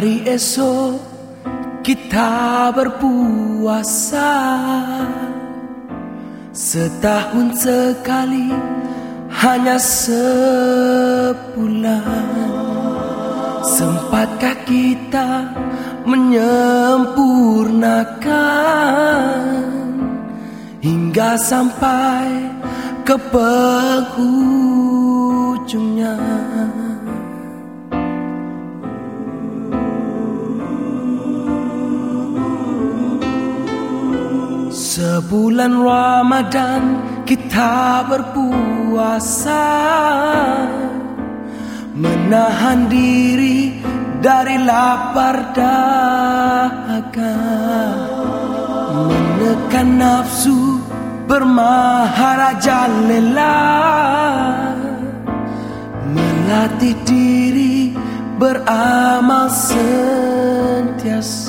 Hari esok kita berpuasa. Setahun sekali hanya sebulan. Sempatkah kita menyempurnakan? Hingga sampai ke penghujungnya Sebulan Ramadan kita berpuasa. Menahan diri dari lapar dahaga Menekan nafsu bermaharaja lelah. Melatih diri beramal sentiasa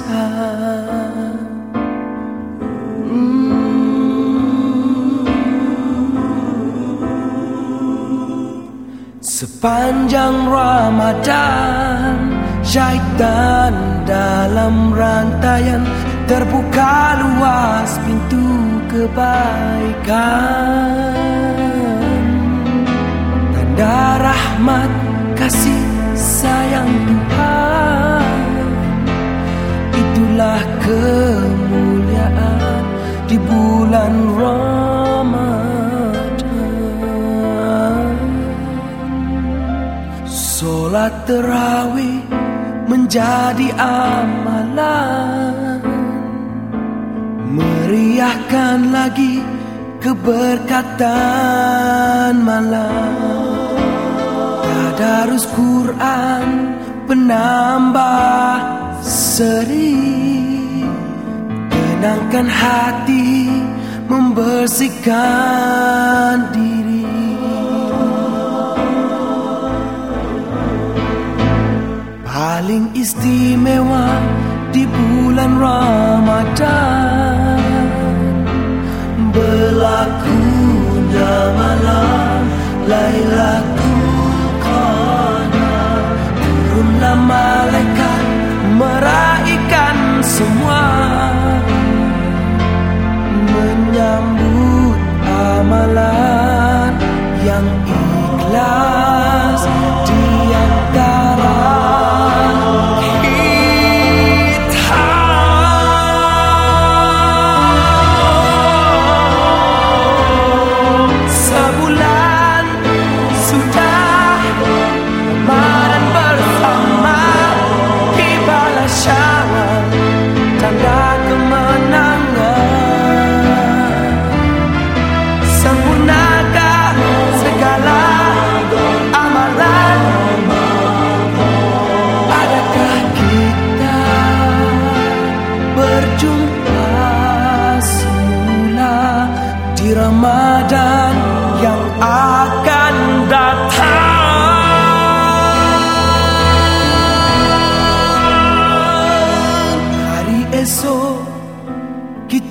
Sepanjang Ramadan Syaitan dalam rantaian Terbuka luas pintu kebaikan. Tanda rahmat kasih sayang Solat terawih menjadi amalan. Meriahkan lagi keberkatan malam. Tadarus Quran penambah seri. Tenangkan hati membersihkan diri paling istimewa di bulan Ramadan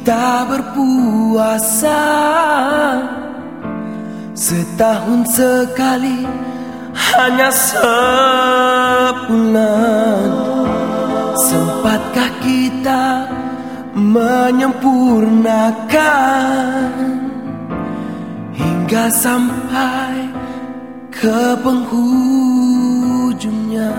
kita berpuasa. Setahun sekali hanya sebulan. Sempatkah kita menyempurnakan? Hingga sampai ke penghujungnya